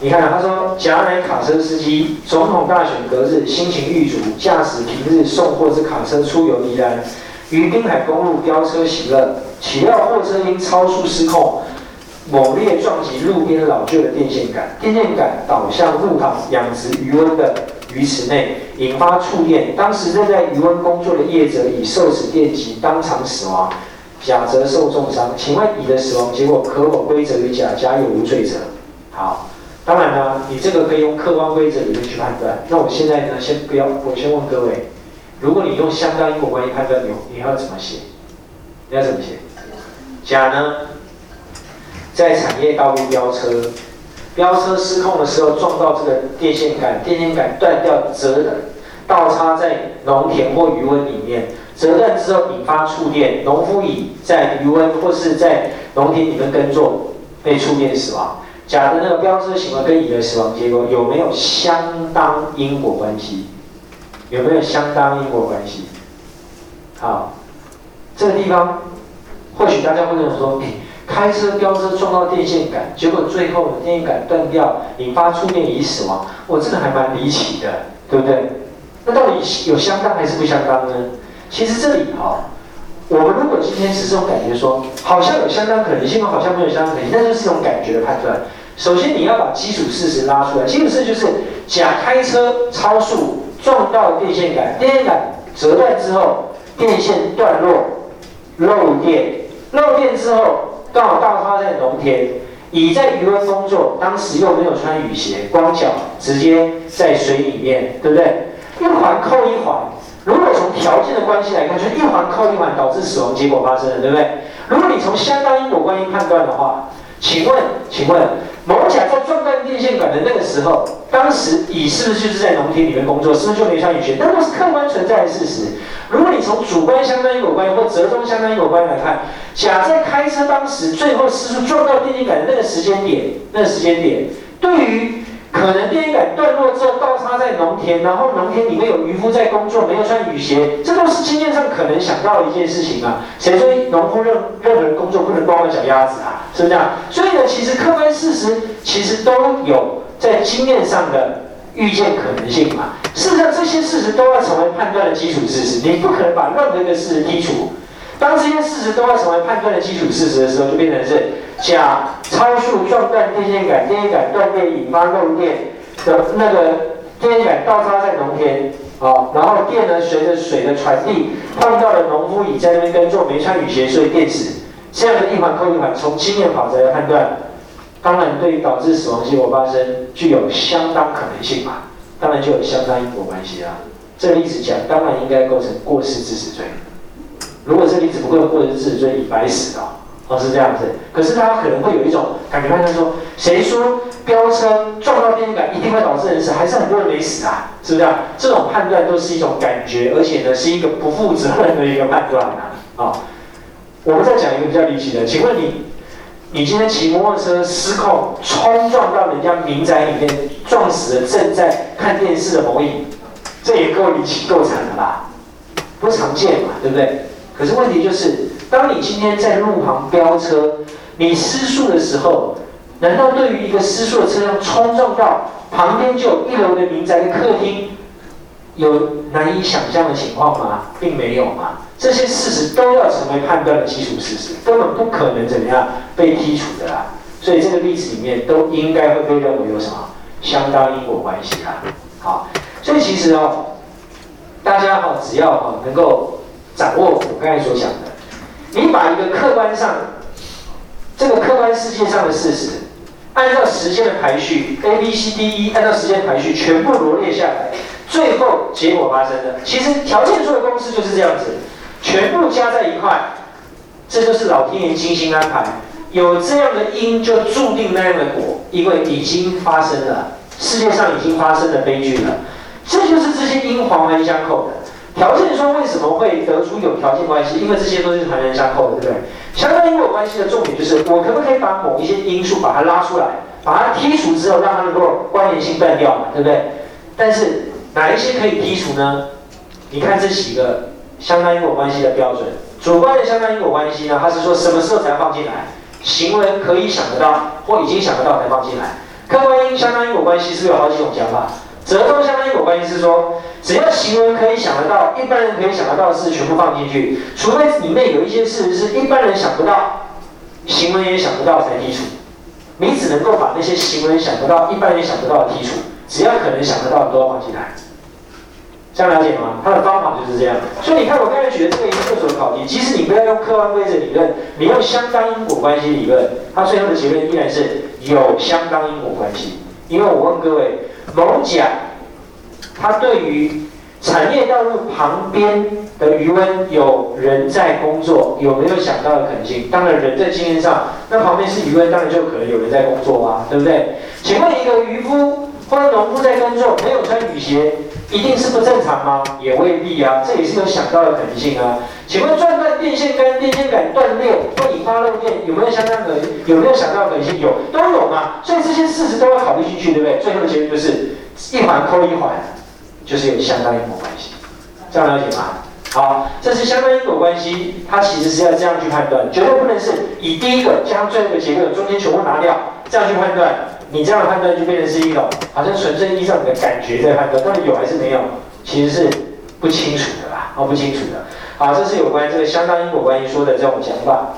你看他说甲乃卡车司机，总统大选隔日心情郁卒，驾驶平日送货之卡车出游宜兰，于滨海公路飙车行乐，岂料货车因超速失控。猛烈撞击路边老旧的电线杆，电线杆倒向路旁养殖鱼温的鱼池内，引发触电。当时正在鱼温工作的业者已受此电击当场死亡，甲则受重伤。请问乙的死亡结果可否归责于甲？甲有无罪责？好，当然呢，你这个可以用客观规则理论去判断。那我现在呢，先不要，我先问各位，如果你用相当因果关系判断，你你要怎么写？你要怎么写？甲呢，在产业道路飙车，飙车失控的时候撞到这个电线杆，电线杆断掉，折倒插在农田或余温里面，折断之后引发触电，农夫乙在余温或是在农田里面耕作被触电死亡。甲的那个飙车行为跟乙的死亡结果有没有相当因果关系？有没有相当因果关系？好，这个地方或许大家会认为说，开车飙车撞到电线杆，结果最后电线杆断掉，引发触电已死亡，我这个还蛮离奇的，对不对？那到底有相当还是不相当呢？其实这里哈，我们如果今天是这种感觉说，好像有相当可能性，好像没有相当可能性，那就是一种感觉的判断。首先你要把基础事实拉出来，基础事实就是甲开车超速撞到电线杆，电线杆折断之后，电线断落漏电，漏电之后刚好倒插在农田，乙在渔湾工作，当时又没有穿雨鞋，光脚直接在水里面，对不对？一环扣一环，如果从条件的关系来看，就是一环扣一环导致死亡结果发生了，对不对？如果你从相当因果关系判断的话，请问，请问？某甲在撞断电线杆的那个时候，当时乙是不是就是在农田里面工作？是不是就没上雨鞋？那都是客观存在的事实。如果你从主观相当因果关系或折中相当因果关系来看，甲在开车当时最后失速撞到电线杆的那个时间点，那个时间点，对于。可能电线杆断落之后倒插在农田，然后农田里面有渔夫在工作，没有穿雨鞋，这都是经验上可能想到的一件事情啊。谁说农夫任任何人工作不能光个脚丫子啊？是不是这样？所以呢，其实客观事实其实都有在经验上的预见可能性嘛。事实上，这些事实都要成为判断的基础事实，你不可能把任何一个事实剔除。当这些事实都要成为判断的基础事实的时候，就变成是甲超速撞断电线杆，电线杆断电引发漏电的那个电线杆倒插在农田，啊，然后电呢随着水的传递碰到了农夫乙在那边耕作，没穿雨鞋，所以电死。这样的一环扣一环，从经验法则来判断，当然对于导致死亡结果发生具有相当可能性嘛，当然就有相当因果关系啦。这个例子讲，当然应该构成过失致死罪。如果这例子不够过失致死罪，已白死了，哦是这样子。可是他可能会有一种感觉判断说，谁说飙车撞到电线杆一定会导致人死？还是很多人没死啊？是不是？这种判断都是一种感觉，而且呢是一个不负责任的一个判断啊。啊，我们再讲一个比较离奇的，请问你，你今天骑摩托车失控冲撞到人家民宅里面，撞死了正在看电视的某影，这也够离奇够惨的吧？不常见嘛，对不对？可是问题就是，当你今天在路旁飙车，你失速的时候，难道对于一个失速的车辆冲撞到旁边就有一楼的民宅的客厅，有难以想象的情况吗？并没有嘛。这些事实都要成为判断的基础事实，根本不可能怎么样被剔除的啦。所以这个例子里面都应该会被认为有什么相当因果关系啦。好，所以其实哦，大家哈只要哈能够。掌握我刚才所讲的，你把一个客观上这个客观世界上的事实，按照时间的排序 A B C D E，按照时间排序全部罗列下来，最后结果发生的，其实条件数的公式就是这样子，全部加在一块，这就是老天爷精心安排，有这样的因就注定那样的果，因为已经发生了，世界上已经发生的悲剧了，这就是这些因环环相扣的。条件说为什么会得出有条件关系？因为这些都是环环相扣的，对不对？相当因果关系的重点就是我可不可以把某一些因素把它拉出来，把它剔除之后，让它能够关联性断掉嘛，对不对？但是哪一些可以剔除呢？你看这几个相当因果关系的标准，主观的相当因果关系呢，它是说什么时候才放进来？行为可以想得到或已经想得到才放进来。客观因相当因果关系是有好几种讲法。折中相当因果关系是说，只要行为可以想得到，一般人可以想得到的事全部放进去，除非里面有一些事是一般人想不到，行为也想不到才剔除。你只能够把那些行为想不到、一般人想不到的剔除，只要可能想得到的都要放进来。这样了解吗？它的方法就是这样。所以你看我刚才举的这个一个所的考题，即使你不要用客观规则理论，你用相当因果关系理论，它最后的结论依然是有相当因果关系。因为我问各位，某甲他对于产业道路旁边的余温有人在工作，有没有想到的可能性？当然，人在经验上，那旁边是余温，当然就可能有人在工作啊，对不对？请问一个渔夫或者农夫在耕作，没有穿雨鞋，一定是不正常吗？也未必啊，这也是有想到的可能性啊。请问钻断电线杆、电线杆断裂会引发漏电，有没有相当的有没有想到可能性？有，都有嘛。所以这些事实都要考虑进去，对不对？最后的结论就是一环扣一环。就是有相当因果关系，这样了解吗？好，这是相当因果关系，它其实是要这样去判断，绝对不能是以第一个加最后一个结论，中间全部拿掉，这样去判断。你这样的判断就变成是一种好像纯粹依照你的感觉在判断，到底有还是没有，其实是不清楚的啦，哦，不清楚的。好，这是有关这个相当因果关系说的这种讲法。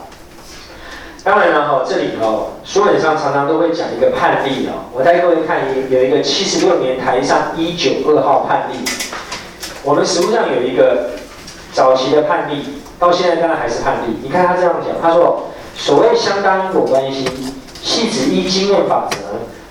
当然了哈，这里哦，书本上常常都会讲一个判例哦。我带各位看一有一个七十六年台上一九二号判例。我们实物上有一个早期的判例，到现在当然。还是判例。你看他这样讲，他说所谓相当因果关系，系指依经验法则，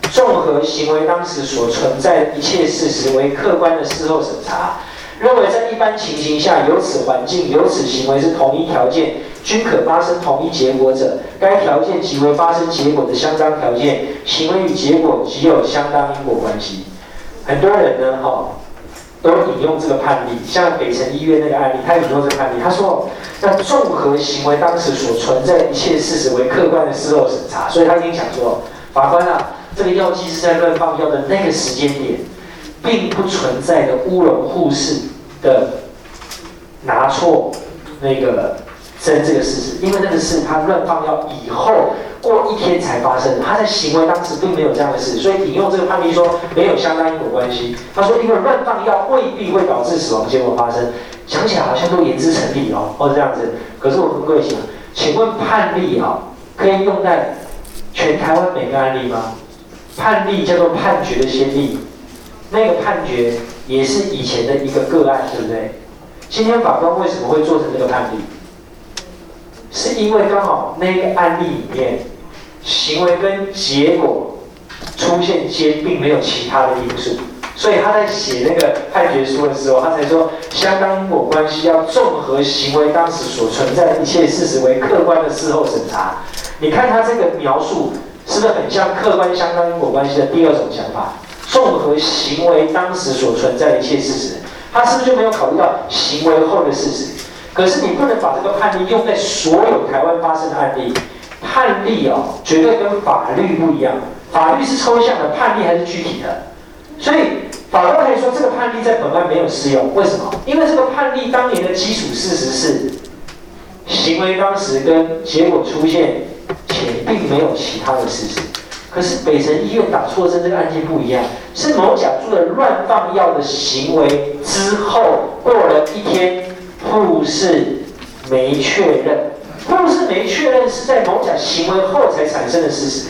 综合行为当时所存在一切事实为客观的事后审查。认为在一般情形下，有此环境、有此行为是同一条件，均可发生同一结果者，该条件即为发生结果的相当条件，行为与结果即有相当因果关系。很多人呢，哈，都引用这个判例，像北城医院那个案例，他引用这个判例，他说，那综合行为当时所存在一切事实为客观的事后审查，所以他已经想说，法官啊，这个药剂是在乱放药的那个时间点，并不存在的乌龙护士。的拿错那个针这个事实，因为那个是他乱放药以后过一天才发生，他在行为当时并没有这样的事，所以引用这个判例说没有相当因果关系。他说因为乱放药未必会导致死亡结果发生，想起来好像都言之成理哦，或者这样子。可是我跟各位讲，请问判例啊可以用在全台湾每个案例吗？判例叫做判决的先例。那个判决也是以前的一个个案，对不对？今天法官为什么会做成这个判例？是因为刚好那个案例里面行为跟结果出现间并没有其他的因素，所以他在写那个判决书的时候，他才说相当因果关系要综合行为当时所存在的一切事实为客观的事后审查。你看他这个描述是不是很像客观相当因果关系的第二种想法？综合行为当时所存在的一切事实，他是不是就没有考虑到行为后的事实？可是你不能把这个判例用在所有台湾发生的案例。判例哦，绝对跟法律不一样。法律是抽象的，判例还是具体的。所以法官可以说这个判例在本案没有适用。为什么？因为这个判例当年的基础事实是行为当时跟结果出现前并没有其他的事实。可是北城医院打错针这个案件不一样，是某甲做了乱放药的行为之后，过了一天，护士没确认，护士没确认是在某甲行为后才产生的事实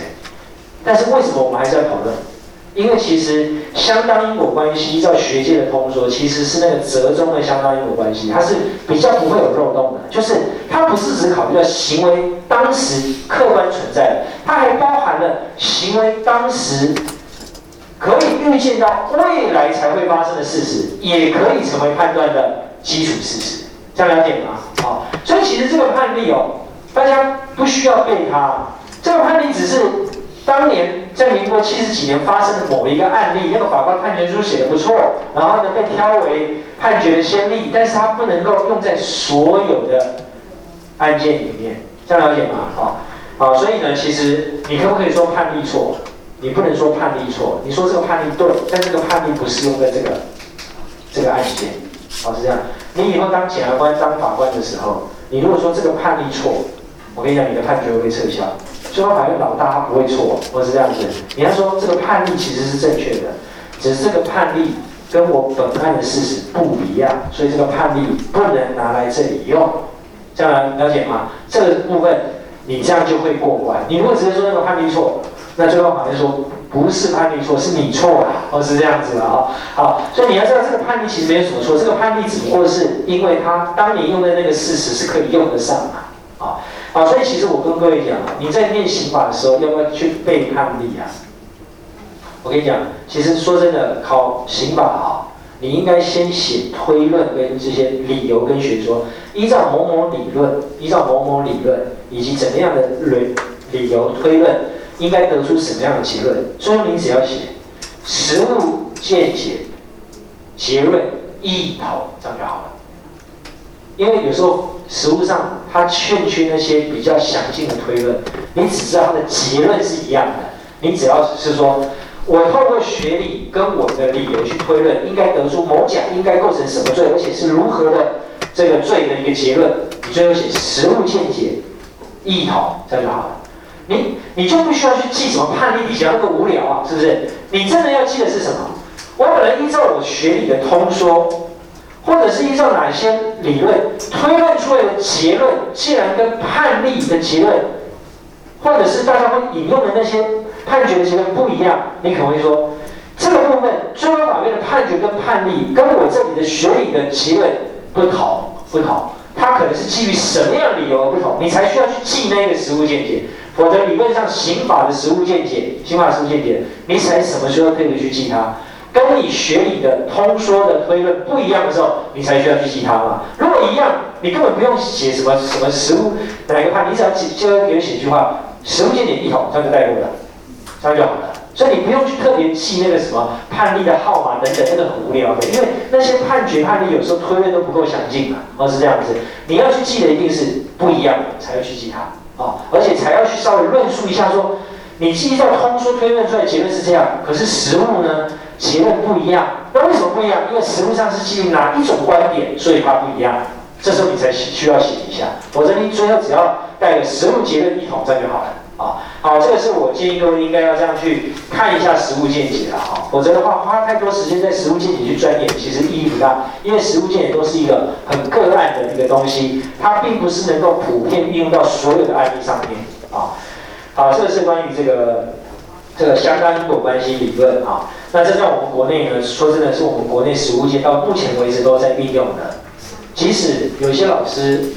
但是为什么我们还是要讨论？因为其实相当因果关系，依照学界的通说，其实是那个折中的相当因果关系，它是比较不会有漏洞的。就是它不是只考虑到行为当时客观存在的，它还包含了行为当时可以预见到未来才会发生的事实，也可以成为判断的基础事实。这样了解吗？好，所以其实这个判例哦，大家不需要背它，这个判例只是。当年在民国七十几年发生的某一个案例，那个法官判决书写的不错，然后呢被挑为判决的先例，但是它不能够用在所有的案件里面，这样了解吗？好，好，所以呢，其实你可不可以说判例错？你不能说判例错，你说这个判例对，但这个判例不适用在这个这个案件，好是这样。你以后当检察官、当法官的时候，你如果说这个判例错，我跟你讲，你的判决会被撤销。最高法院老大他不会错，或是这样子。你要说这个判例其实是正确的，只是这个判例跟我本案的事实不一样，所以这个判例不能拿来这里用。这样了解吗？这个部分你这样就会过关。你如果直接说那个判例错，那最高法院说不是判例错，是你错了，或是这样子的哦。好，所以你要知道这个判例其实没有什么错，这个判例只不过是因为他当年用的那个事实是可以用得上嘛，啊。好，所以其实我跟各位讲，你在念刑法的时候，要不要去背判例啊？我跟你讲，其实说真的，考刑法啊，你应该先写推论跟这些理由跟学说，依照某某理论，依照某某理论，以及怎么样的理理由推论，应该得出什么样的结论。所以你只要写实物见解、结论一头，这样就好了。因为有时候实物上它欠缺那些比较详尽的推论，你只知道它的结论是一样的，你只要是说。我透过学理跟我的理由去推论，应该得出某甲应该构成什么罪，而且是如何的这个罪的一个结论。你最后写实物见解异同，这样就好了。你你就不需要去记什么判例、地解那么无聊啊，是不是？你真的要记的是什么？我可能依照我学理的通说，或者是依照哪些理论推论出来的结论，既然跟判例的结论，或者是大家会引用的那些。判决的结论不一样，你可能会说，这个部分最高法院的判决跟判例跟我这里的学理的结论不同，不同，它可能是基于什么样的理由而不同，你才需要去记那个实物见解，否则理论上刑法的实物见解，刑法实物见解，你才什么时候可以去记它？跟你学理的通说的推论不一样的时候，你才需要去记它嘛？如果一样，你根本不用写什么什么实物哪个判，你只要记，就要给人写一句话，实物见解一统，这样就带过了。这样就好了，所以你不用去特别记那个什么判例的号码等等，那个很无聊的，因为那些判决判例有时候推论都不够详尽嘛，哦是这样子，你要去记的一定是不一样的才要去记它，哦，而且才要去稍微论述一下说，你记照通说推论出来结论是这样，可是实物呢结论不一样，那为什么不一样？因为实物上是基于哪一种观点，所以它不一样，这时候你才需要写一下，否则你最后只要带个实物结论一统这样就好了。啊，好，这个是我建议各位应该要这样去看一下实物见解了哈，否则的话花太多时间在实物见解去钻研，其实意义不大，因为实物见解都是一个很个案的一个东西，它并不是能够普遍运用到所有的案例上面啊。好，这个是关于这个这个相当因果关系理论啊，那这在我们国内呢，说真的是我们国内实物界到目前为止都在运用的，即使有些老师。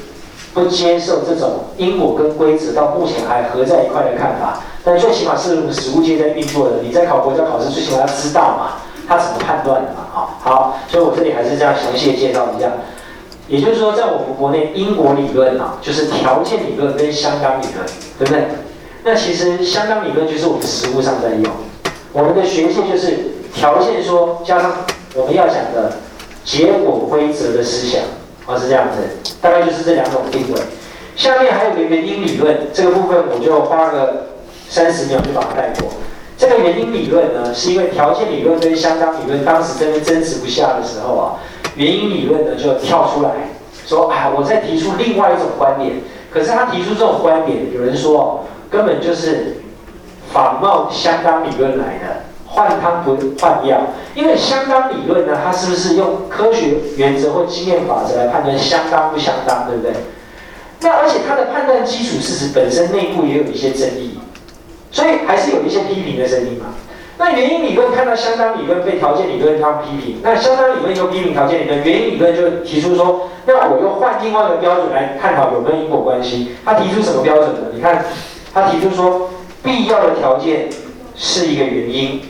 不接受这种因果跟规则到目前还合在一块的看法，但最起码是实物界在运作的。你在考国家考试，最起码要知道嘛，他怎么判断的嘛？好，好，所以我这里还是这样详细的介绍一下。也就是说，在我们国内因果理论啊，就是条件理论跟相当理论，对不对？那其实相当理论就是我们实物上在用，我们的学界就是条件说加上我们要讲的结果规则的思想。哦，是这样子，大概就是这两种定位。下面还有个原因理论，这个部分我就花个三十秒就把它带过。这个原因理论呢，是因为条件理论跟相当理论当时真的争执不下的时候啊，原因理论呢就跳出来说：“哎，我在提出另外一种观点。”可是他提出这种观点，有人说根本就是仿冒相当理论来的。换汤不换药，因为相当理论呢，它是不是用科学原则或经验法则来判断相当不相当，对不对？那而且它的判断基础事实本身内部也有一些争议，所以还是有一些批评的声音嘛。那原因理论看到相当理论被条件理论它批评，那相当理论又批评条件理论，原因理论就提出说，那我又换另外一个标准来探讨有没有因果关系。他提出什么标准呢？你看，他提出说，必要的条件是一个原因。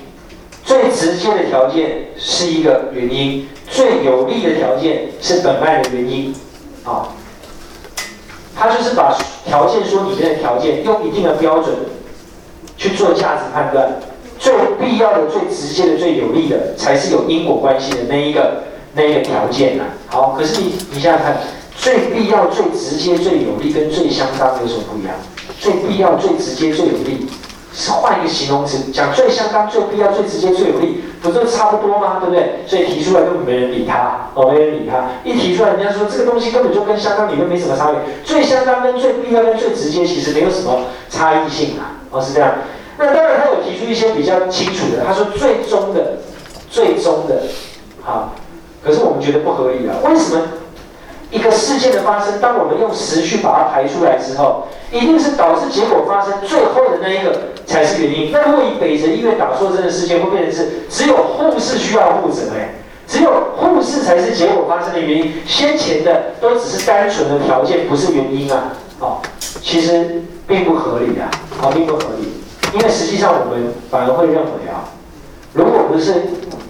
最直接的条件是一个原因，最有利的条件是本案的原因，啊，他就是把条件说里面的条件用一定的标准去做价值判断，最必要的、最直接的、最有利的才是有因果关系的那一个那一个条件呐。好，可是你你想想看，最必要、最直接、最有利跟最相当有什么不一样？最必要、最直接、最有利。是换一个形容词，讲最相当、最必要、最直接、最有利，不就差不多吗？对不对？所以提出来根本没人理他，哦，没人理他。一提出来，人家说这个东西根本就跟相当理论没什么差别。最相当跟最必要跟最直接其实没有什么差异性啊，哦，是这样。那当然他有提出一些比较清楚的，他说最终的、最终的，好，可是我们觉得不合理啊，为什么？一个事件的发生，当我们用时序把它排出来之后，一定是导致结果发生最后的那一个才是原因。那如果以北辰医院打错针的事件，会变成是只有护士需要负责，哎，只有护士才是结果发生的原因，先前的都只是单纯的条件，不是原因啊。哦，其实并不合理啊，好，并不合理，因为实际上我们反而会认为啊，如果不是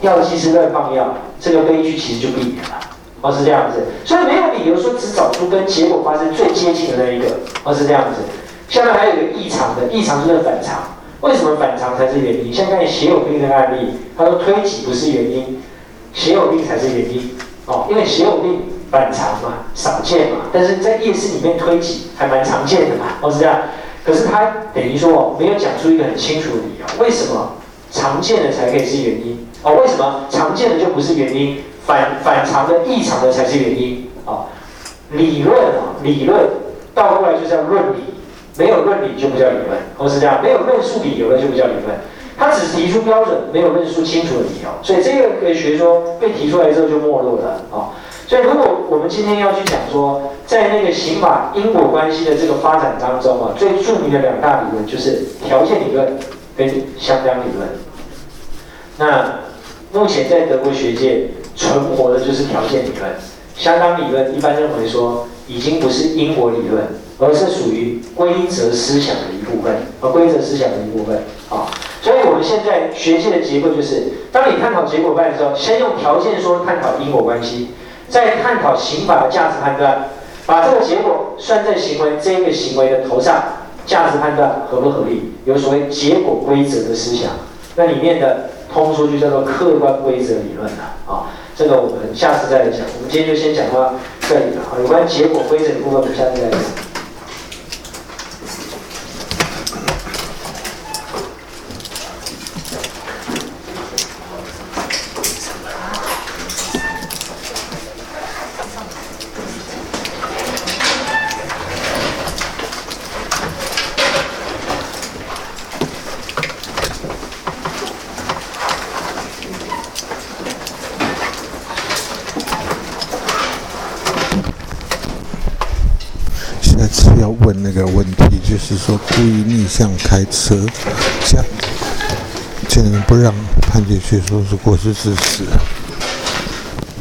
药剂师乱放药，这个悲剧其实就避免了。哦，是这样子，所以没有理由说只找出跟结果发生最接近的那一个。哦，是这样子。下面还有一个异常的，异常就是反常。为什么反常才是原因？像刚才血友病的案例，他说推挤不是原因，血友病才是原因。哦，因为血友病反常嘛，少见嘛，但是在夜市里面推挤还蛮常见的嘛。哦，是这样。可是他等于说没有讲出一个很清楚的理由，为什么常见的才可以是原因？哦，为什么常见的就不是原因？反反常的、异常的才是原因啊！理论啊，理论倒过来就是要论理，没有论理就不叫理论，或是这样，没有论述理由的就不叫理论。他只提出标准，没有论述清楚的理由，所以这个学说被提出来之后就没落了啊！所以如果我们今天要去讲说，在那个刑法因果关系的这个发展当中啊，最著名的两大理论就是条件理论跟相当理论。那目前在德国学界。存活的就是条件理论，相当理论一般认为说已经不是因果理论，而是属于规则思想的一部分，和规则思想的一部分啊。所以我们现在学界的结构就是，当你探讨结果派的时候，先用条件说探讨因果关系，再探讨刑法的价值判断，把这个结果算在行为这个行为的头上，价值判断合不合理，有所谓结果规则的思想，那里面的通说就叫做客观规则理论了。这个我们下次再来讲，我们今天就先讲到这里了啊。有关结果规则的部分，我们下次再讲。个问说，故意逆向开车，这样竟然不让判决却说是过失致死。